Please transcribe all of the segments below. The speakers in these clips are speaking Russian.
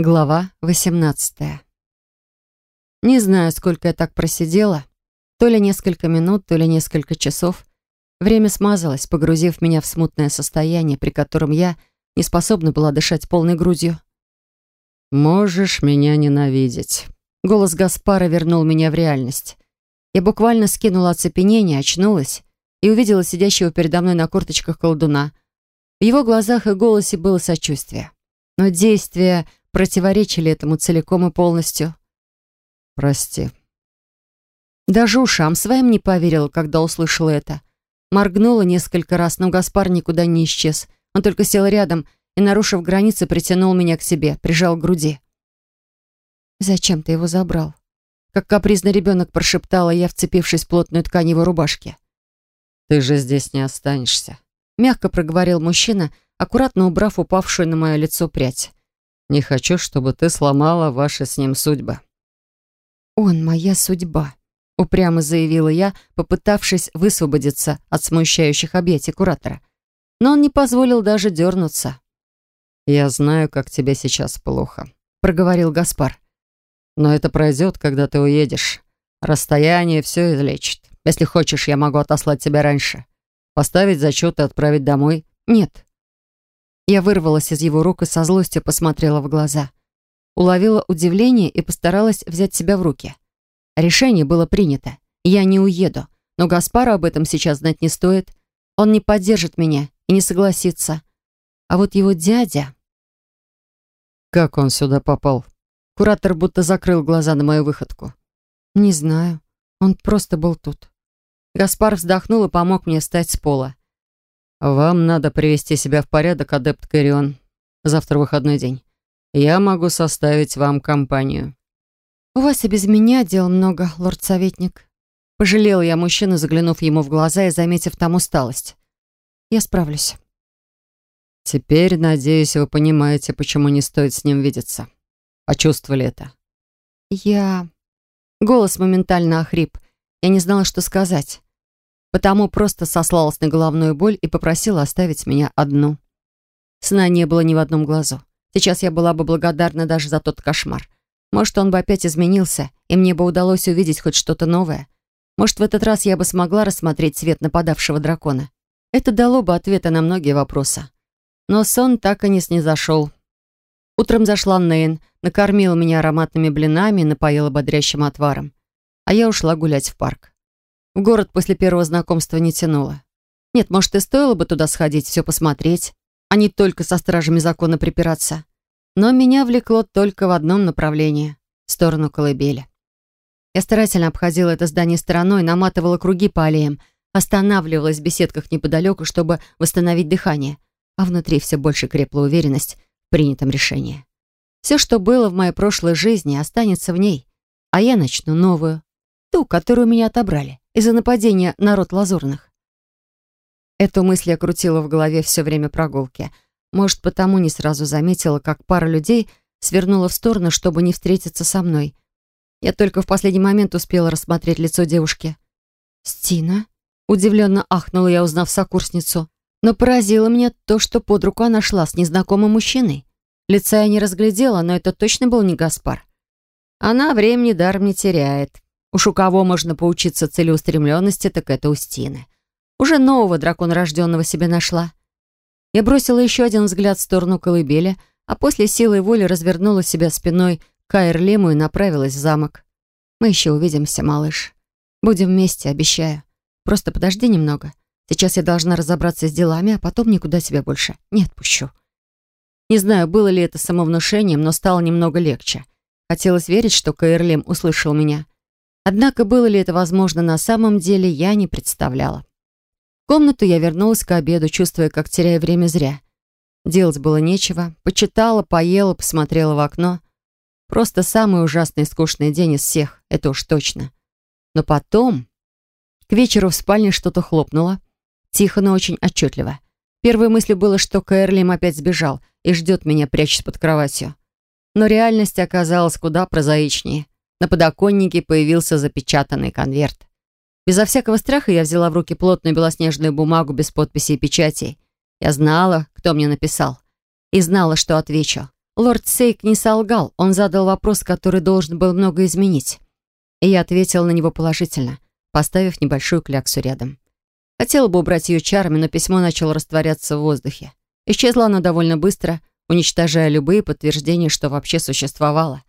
Глава 18 Не знаю, сколько я так просидела. То ли несколько минут, то ли несколько часов. Время смазалось, погрузив меня в смутное состояние, при котором я не способна была дышать полной грудью. «Можешь меня ненавидеть». Голос Гаспара вернул меня в реальность. Я буквально скинула оцепенение, очнулась и увидела сидящего передо мной на корточках колдуна. В его глазах и голосе было сочувствие. Но действие противоречили этому целиком и полностью. «Прости». Даже ушам своим не поверила, когда услышала это. Моргнула несколько раз, но Гаспар никуда не исчез. Он только сел рядом и, нарушив границы, притянул меня к себе, прижал к груди. «Зачем ты его забрал?» Как капризный ребенок прошептала я, вцепившись в плотную ткань его рубашки. «Ты же здесь не останешься», — мягко проговорил мужчина, аккуратно убрав упавшую на мое лицо прядь. Не хочу, чтобы ты сломала ваши с ним судьбы». «Он моя судьба», — упрямо заявила я, попытавшись высвободиться от смущающих объятий куратора. Но он не позволил даже дернуться. «Я знаю, как тебе сейчас плохо», — проговорил Гаспар. «Но это пройдет, когда ты уедешь. Расстояние все излечит. Если хочешь, я могу отослать тебя раньше. Поставить зачет и отправить домой». «Нет», я вырвалась из его рук и со злостью посмотрела в глаза. Уловила удивление и постаралась взять себя в руки. Решение было принято. Я не уеду. Но Гаспару об этом сейчас знать не стоит. Он не поддержит меня и не согласится. А вот его дядя... Как он сюда попал? Куратор будто закрыл глаза на мою выходку. Не знаю. Он просто был тут. Гаспар вздохнул и помог мне встать с пола. «Вам надо привести себя в порядок, адепт Кэрион. Завтра выходной день. Я могу составить вам компанию». «У вас и без меня дел много, лорд-советник». Пожалел я мужчину, заглянув ему в глаза и заметив там усталость. «Я справлюсь». «Теперь, надеюсь, вы понимаете, почему не стоит с ним видеться. Почувствовали это?» «Я...» Голос моментально охрип. Я не знала, что сказать потому просто сослалась на головную боль и попросила оставить меня одну. Сна не было ни в одном глазу. Сейчас я была бы благодарна даже за тот кошмар. Может, он бы опять изменился, и мне бы удалось увидеть хоть что-то новое. Может, в этот раз я бы смогла рассмотреть цвет нападавшего дракона. Это дало бы ответы на многие вопросы. Но сон так и не снизошел. Утром зашла Нейн, накормила меня ароматными блинами и напоила бодрящим отваром. А я ушла гулять в парк. В город после первого знакомства не тянуло. Нет, может, и стоило бы туда сходить, все посмотреть, а не только со стражами закона припираться. Но меня влекло только в одном направлении — в сторону колыбели. Я старательно обходила это здание стороной, наматывала круги по аллеям, останавливалась в беседках неподалеку, чтобы восстановить дыхание, а внутри все больше крепла уверенность в принятом решении. Все, что было в моей прошлой жизни, останется в ней, а я начну новую, ту, которую меня отобрали из-за нападения на род лазурных. Эту мысль я крутила в голове все время прогулки. Может, потому не сразу заметила, как пара людей свернула в сторону, чтобы не встретиться со мной. Я только в последний момент успела рассмотреть лицо девушки. «Стина?» Удивленно ахнула я, узнав сокурсницу. Но поразило меня то, что под руку она шла с незнакомым мужчиной. Лица я не разглядела, но это точно был не Гаспар. Она времени даром не теряет. Уж у кого можно поучиться целеустремленности, так это у Стины. Уже нового дракона рожденного себе нашла. Я бросила еще один взгляд в сторону колыбели, а после силы воли развернула себя спиной к Айрлему и направилась в замок. Мы еще увидимся, малыш. Будем вместе, обещаю. Просто подожди немного. Сейчас я должна разобраться с делами, а потом никуда тебя больше не отпущу. Не знаю, было ли это самовнушением, но стало немного легче. Хотелось верить, что Каэрлем услышал меня. Однако было ли это возможно на самом деле, я не представляла. В комнату я вернулась к обеду, чувствуя, как теряю время зря. Делать было нечего. Почитала, поела, посмотрела в окно. Просто самый ужасный и скучный день из всех, это уж точно. Но потом... К вечеру в спальне что-то хлопнуло. Тихо, но очень отчетливо. Первой мыслью было, что Кэрлим опять сбежал и ждет меня, прячась под кроватью. Но реальность оказалась куда прозаичнее. На подоконнике появился запечатанный конверт. Безо всякого страха я взяла в руки плотную белоснежную бумагу без подписи и печати. Я знала, кто мне написал. И знала, что отвечу. лорд Сейк не солгал. Он задал вопрос, который должен был много изменить. И я ответила на него положительно, поставив небольшую кляксу рядом. Хотела бы убрать ее чарами, но письмо начало растворяться в воздухе. Исчезло оно довольно быстро, уничтожая любые подтверждения, что вообще существовало.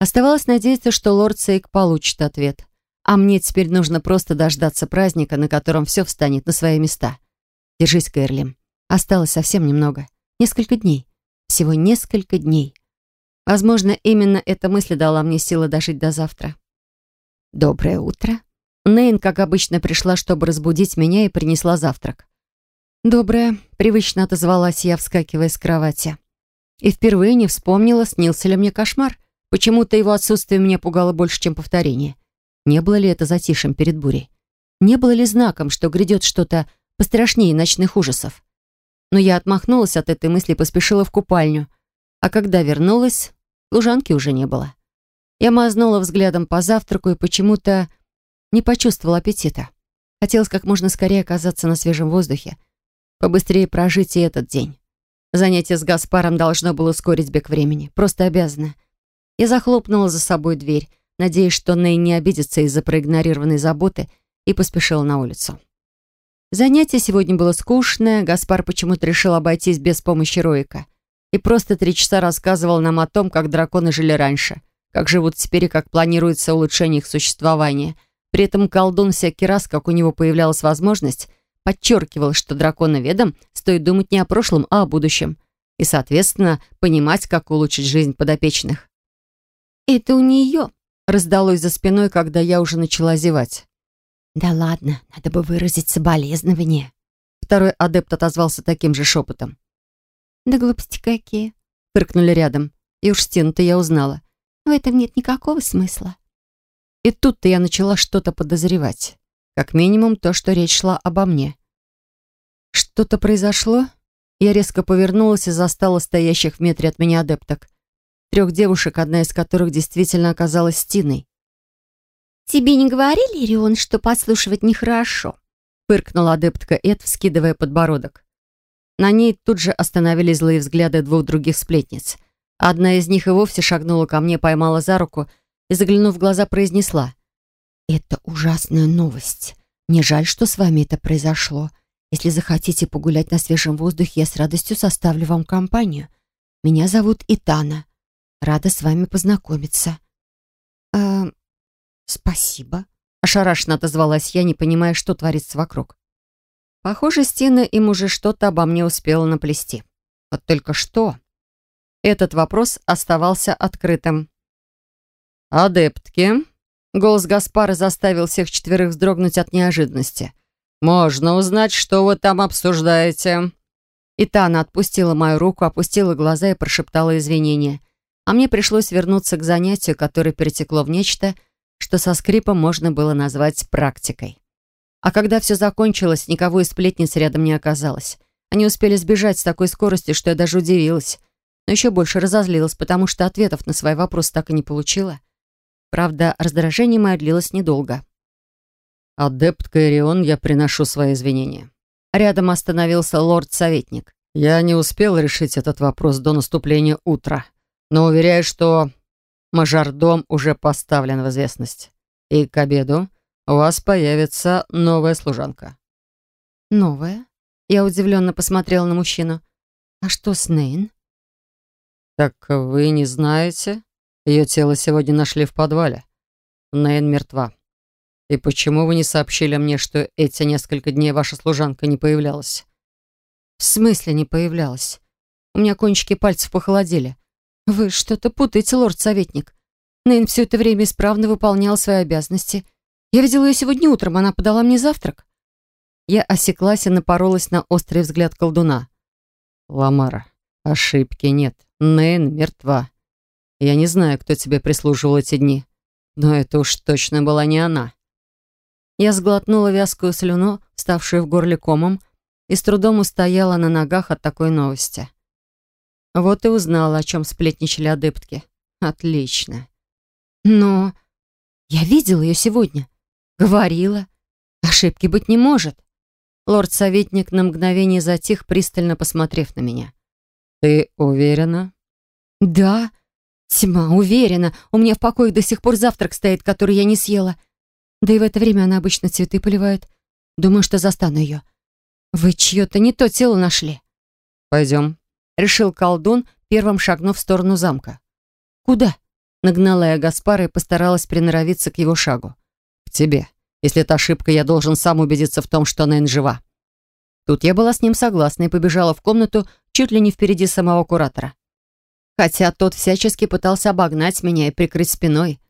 Оставалось надеяться, что лорд Сейк получит ответ. А мне теперь нужно просто дождаться праздника, на котором все встанет на свои места. Держись, Кэрлим. Осталось совсем немного. Несколько дней. Всего несколько дней. Возможно, именно эта мысль дала мне силы дожить до завтра. Доброе утро. Нейн, как обычно, пришла, чтобы разбудить меня и принесла завтрак. «Доброе», — привычно отозвалась я, вскакивая с кровати. И впервые не вспомнила, снился ли мне кошмар. Почему-то его отсутствие меня пугало больше, чем повторение. Не было ли это затишем перед бурей? Не было ли знаком, что грядет что-то пострашнее ночных ужасов? Но я отмахнулась от этой мысли и поспешила в купальню. А когда вернулась, лужанки уже не было. Я мазнула взглядом по завтраку и почему-то не почувствовала аппетита. Хотелось как можно скорее оказаться на свежем воздухе, побыстрее прожить и этот день. Занятие с Гаспаром должно было ускорить бег времени. Просто обязано. Я захлопнула за собой дверь, надеясь, что Ней не обидится из-за проигнорированной заботы, и поспешила на улицу. Занятие сегодня было скучное, Гаспар почему-то решил обойтись без помощи Роика. И просто три часа рассказывал нам о том, как драконы жили раньше, как живут теперь и как планируется улучшение их существования. При этом колдун всякий раз, как у него появлялась возможность, подчеркивал, что драконоведам стоит думать не о прошлом, а о будущем. И, соответственно, понимать, как улучшить жизнь подопечных. «Это у нее», — раздалось за спиной, когда я уже начала зевать. «Да ладно, надо бы выразить соболезнование». Второй адепт отозвался таким же шепотом. «Да глупости какие», — фыркнули рядом. И уж стену-то я узнала. В этом нет никакого смысла. И тут-то я начала что-то подозревать. Как минимум то, что речь шла обо мне. Что-то произошло? Я резко повернулась и застала стоящих в метре от меня адепток трех девушек, одна из которых действительно оказалась Стиной. «Тебе не говорили, Рион, что подслушивать нехорошо?» фыркнула адептка Эд, вскидывая подбородок. На ней тут же остановились злые взгляды двух других сплетниц. Одна из них и вовсе шагнула ко мне, поймала за руку и, заглянув в глаза, произнесла. «Это ужасная новость. Мне жаль, что с вами это произошло. Если захотите погулять на свежем воздухе, я с радостью составлю вам компанию. Меня зовут Итана. Рада с вами познакомиться». «А, спасибо», — ошарашенно отозвалась я, не понимая, что творится вокруг. Похоже, Стина им уже что-то обо мне успела наплести. Вот только что. Этот вопрос оставался открытым. «Адептки», — голос Гаспара заставил всех четверых вздрогнуть от неожиданности. «Можно узнать, что вы там обсуждаете?» Итана отпустила мою руку, опустила глаза и прошептала извинения а мне пришлось вернуться к занятию, которое перетекло в нечто, что со скрипом можно было назвать практикой. А когда все закончилось, никого из сплетниц рядом не оказалось. Они успели сбежать с такой скоростью, что я даже удивилась. Но еще больше разозлилась, потому что ответов на свои вопросы так и не получила. Правда, раздражение мое длилось недолго. «Адепт Кайрион, я приношу свои извинения». Рядом остановился лорд-советник. «Я не успел решить этот вопрос до наступления утра но уверяю, что мажордом уже поставлен в известность. И к обеду у вас появится новая служанка». «Новая?» Я удивленно посмотрела на мужчину. «А что с Нейн?» «Так вы не знаете? Ее тело сегодня нашли в подвале. Нейн мертва. И почему вы не сообщили мне, что эти несколько дней ваша служанка не появлялась?» «В смысле не появлялась? У меня кончики пальцев похолодели. «Вы что-то путаете, лорд-советник. Нейн все это время исправно выполнял свои обязанности. Я видела ее сегодня утром, она подала мне завтрак». Я осеклась и напоролась на острый взгляд колдуна. «Ламара, ошибки нет. Нейн мертва. Я не знаю, кто тебе прислуживал эти дни, но это уж точно была не она». Я сглотнула вязкую слюну, ставшую в горле комом, и с трудом устояла на ногах от такой новости. Вот и узнала, о чем сплетничали адептки. Отлично. Но я видела ее сегодня. Говорила. Ошибки быть не может. Лорд-советник на мгновение затих, пристально посмотрев на меня. «Ты уверена?» «Да, тьма, уверена, у меня в покое до сих пор завтрак стоит, который я не съела. Да и в это время она обычно цветы поливает. Думаю, что застану ее. Вы чье-то не то тело нашли». «Пойдем», — решил колдун, первым шагнув в сторону замка. «Куда?» — нагнала я Гаспара и постаралась приноровиться к его шагу. «К тебе. Если это ошибка, я должен сам убедиться в том, что Нэн жива». Тут я была с ним согласна и побежала в комнату чуть ли не впереди самого куратора. Хотя тот всячески пытался обогнать меня и прикрыть спиной.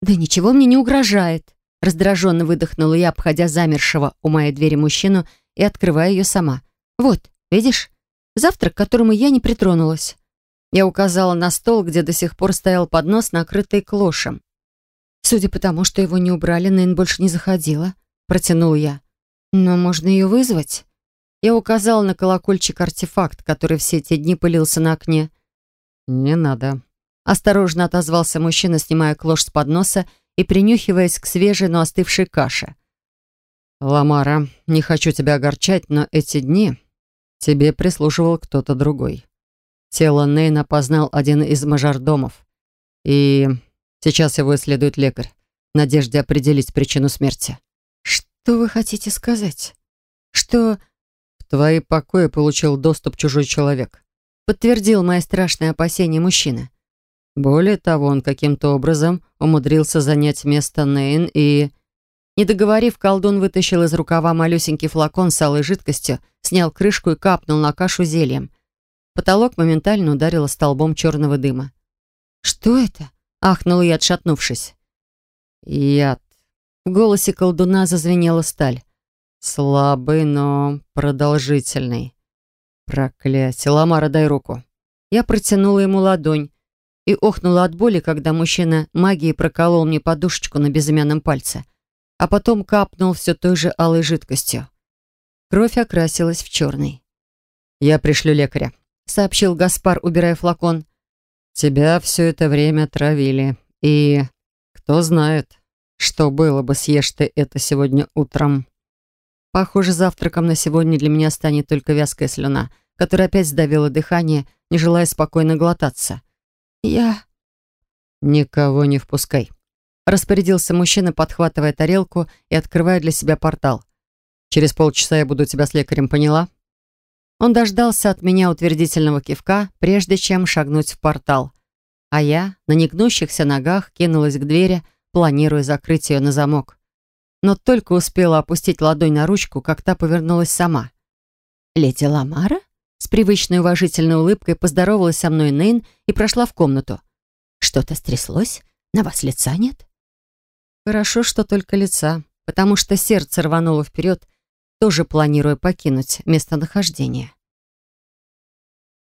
«Да ничего мне не угрожает», — раздраженно выдохнула я, обходя замершего у моей двери мужчину и открывая ее сама. «Вот, видишь? Завтрак, к которому я не притронулась». Я указала на стол, где до сих пор стоял поднос, накрытый клошем. Судя по тому, что его не убрали, Нейн больше не заходила. Протянул я. Но можно ее вызвать? Я указала на колокольчик-артефакт, который все эти дни пылился на окне. «Не надо», — осторожно отозвался мужчина, снимая клош с подноса и принюхиваясь к свежей, но остывшей каше. «Ламара, не хочу тебя огорчать, но эти дни тебе прислуживал кто-то другой. Тело Нейна познал один из мажордомов, и сейчас его исследует лекарь в надежде определить причину смерти». «Что вы хотите сказать? Что...» «В твои покои получил доступ чужой человек», подтвердил мои страшные опасения мужчина. Более того, он каким-то образом умудрился занять место Нейн и... Не договорив, колдун вытащил из рукава малюсенький флакон с алой жидкостью, снял крышку и капнул на кашу зельем. Потолок моментально ударило столбом черного дыма. «Что это?» — ахнула я, отшатнувшись. «Яд». В голосе колдуна зазвенела сталь. «Слабый, но продолжительный. Проклятие. Ламара, дай руку». Я протянула ему ладонь и охнула от боли, когда мужчина магией проколол мне подушечку на безымянном пальце, а потом капнул все той же алой жидкостью. Кровь окрасилась в черный. «Я пришлю лекаря», сообщил Гаспар, убирая флакон. «Тебя все это время травили, и кто знает, что было бы, съешь ты это сегодня утром». Похоже, завтраком на сегодня для меня станет только вязкая слюна, которая опять сдавила дыхание, не желая спокойно глотаться. «Я...» «Никого не впускай», — распорядился мужчина, подхватывая тарелку и открывая для себя портал. «Через полчаса я буду тебя с лекарем, поняла?» Он дождался от меня утвердительного кивка, прежде чем шагнуть в портал. А я на негнущихся ногах кинулась к двери, планируя закрыть ее на замок. Но только успела опустить ладонь на ручку, как та повернулась сама. «Леди Ламара?» С привычной уважительной улыбкой поздоровалась со мной Нейн и прошла в комнату. «Что-то стряслось? На вас лица нет?» Хорошо, что только лица, потому что сердце рвануло вперед, тоже планируя покинуть местонахождение.